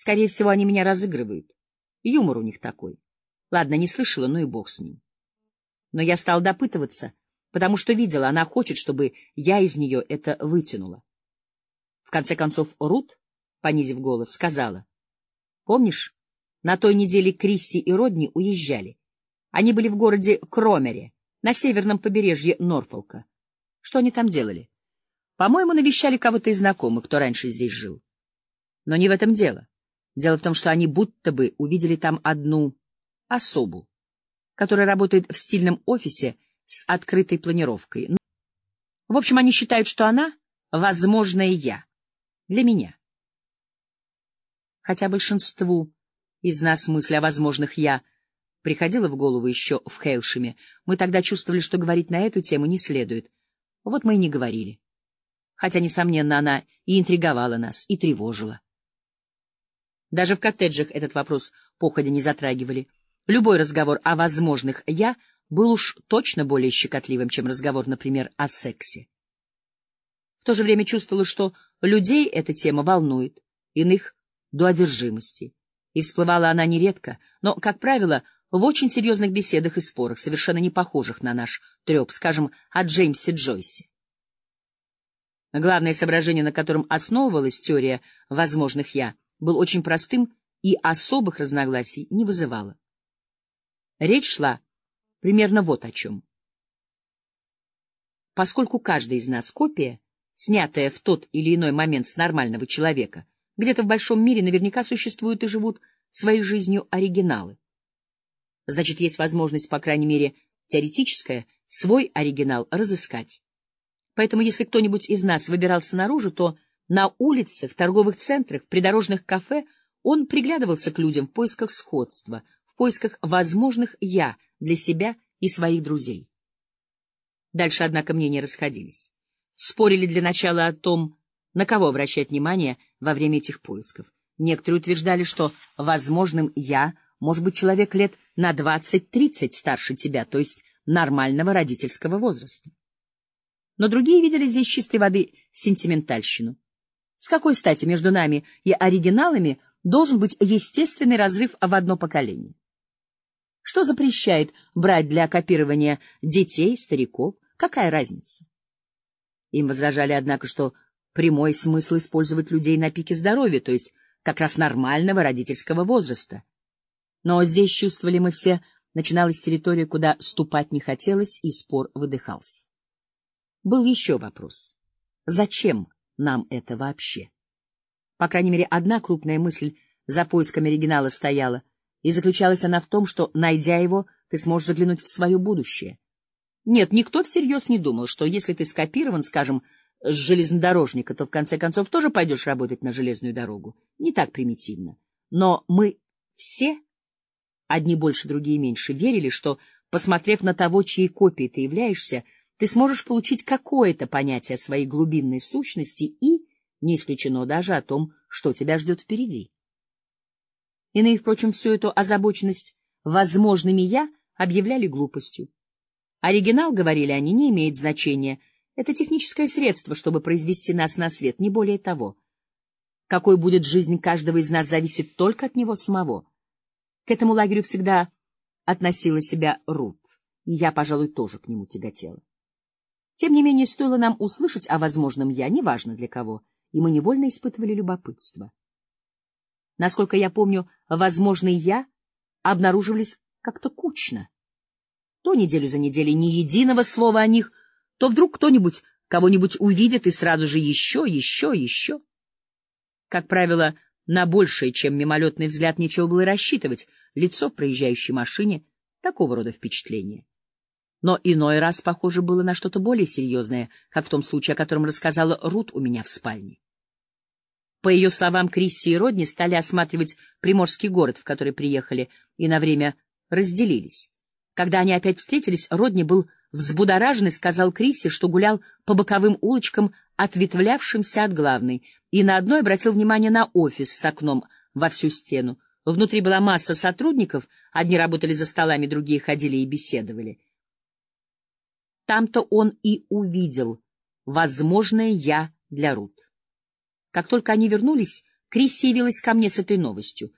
Скорее всего, они меня разыгрывают. Юмор у них такой. Ладно, не слышала, ну и бог с ним. Но я стал допытываться, потому что видела, она хочет, чтобы я из нее это вытянула. В конце концов, Рут, понизив голос, сказала. — Помнишь, на той неделе Крисси и Родни уезжали? Они были в городе Кромере, на северном побережье Норфолка. Что они там делали? По-моему, навещали кого-то из знакомых, кто раньше здесь жил. Но не в этом дело. Дело в том, что они будто бы увидели там одну особу, которая работает в стильном офисе с открытой планировкой. Ну, в общем, они считают, что она — возможное «я» для меня. Хотя большинству из нас мысль о возможных «я» приходила в голову еще в Хейлшеме, мы тогда чувствовали, что говорить на эту тему не следует. Вот мы и не говорили. Хотя, несомненно, она и интриговала нас, и тревожила. Даже в коттеджах этот вопрос походя не затрагивали. Любой разговор о возможных «я» был уж точно более щекотливым, чем разговор, например, о сексе. В то же время чувствовала, что людей эта тема волнует, иных — до одержимости. И всплывала она нередко, но, как правило, в очень серьезных беседах и спорах, совершенно не похожих на наш треп, скажем, о Джеймсе Джойсе. Главное соображение, на котором основывалась теория возможных «я», был очень простым и особых разногласий не вызывало. Речь шла примерно вот о чем. Поскольку каждый из нас копия, снятая в тот или иной момент с нормального человека, где-то в большом мире наверняка существуют и живут своей жизнью оригиналы. Значит, есть возможность, по крайней мере, теоретическая, свой оригинал разыскать. Поэтому, если кто-нибудь из нас выбирался наружу, то на улице, в торговых центрах, в придорожных кафе он приглядывался к людям в поисках сходства, в поисках возможных «я» для себя и своих друзей. Дальше, однако, мнения расходились. Спорили для начала о том, на кого обращать внимание во время этих поисков. Некоторые утверждали, что возможным «я» может быть человек лет на 20-30 старше тебя, то есть нормального родительского возраста. Но другие видели здесь чистой воды сентиментальщину. С какой стати между нами и оригиналами должен быть естественный разрыв в одно поколение? Что запрещает брать для копирования детей, стариков? Какая разница? Им возражали, однако, что прямой смысл использовать людей на пике здоровья, то есть как раз нормального родительского возраста. Но здесь чувствовали мы все, начиналась территория, куда ступать не хотелось, и спор выдыхался. Был еще вопрос. Зачем нам это вообще? По крайней мере, одна крупная мысль за поиском оригинала стояла, и заключалась она в том, что, найдя его, ты сможешь заглянуть в свое будущее. Нет, никто всерьез не думал, что если ты скопирован, скажем, с железнодорожника, то в конце концов тоже пойдешь работать на железную дорогу. Не так примитивно. Но мы все, одни больше, другие меньше, верили, что, посмотрев на того, чьей копией ты являешься, ты сможешь получить какое-то понятие своей глубинной сущности и, не исключено даже о том, что тебя ждет впереди. Иные, впрочем, всю эту озабоченность возможными «я» объявляли глупостью. Оригинал, говорили они, не имеет значения. Это техническое средство, чтобы произвести нас на свет, не более того. Какой будет жизнь каждого из нас, зависит только от него самого. К этому лагерю всегда относила себя Рут, и я, пожалуй, тоже к нему тяготела. Тем не менее, стоило нам услышать о возможном «я», неважно для кого, и мы невольно испытывали любопытство. Насколько я помню, возможные «я» обнаруживались как-то кучно. То неделю за неделей ни единого слова о них, то вдруг кто-нибудь кого-нибудь увидит и сразу же еще, еще, еще. Как правило, на большее, чем мимолетный взгляд, нечего было рассчитывать. Лицо в проезжающей машине — такого рода впечатление. Но иной раз, похоже, было на что-то более серьезное, как в том случае, о котором рассказала Рут у меня в спальне. По ее словам, Крисси и Родни стали осматривать приморский город, в который приехали, и на время разделились. Когда они опять встретились, Родни был взбудоражен и сказал Крисси, что гулял по боковым улочкам, ответвлявшимся от главной, и на одной обратил внимание на офис с окном во всю стену. Внутри была масса сотрудников, одни работали за столами, другие ходили и беседовали. Там-то он и увидел возможное «я» для Рут. Как только они вернулись, Крисси явилась ко мне с этой новостью.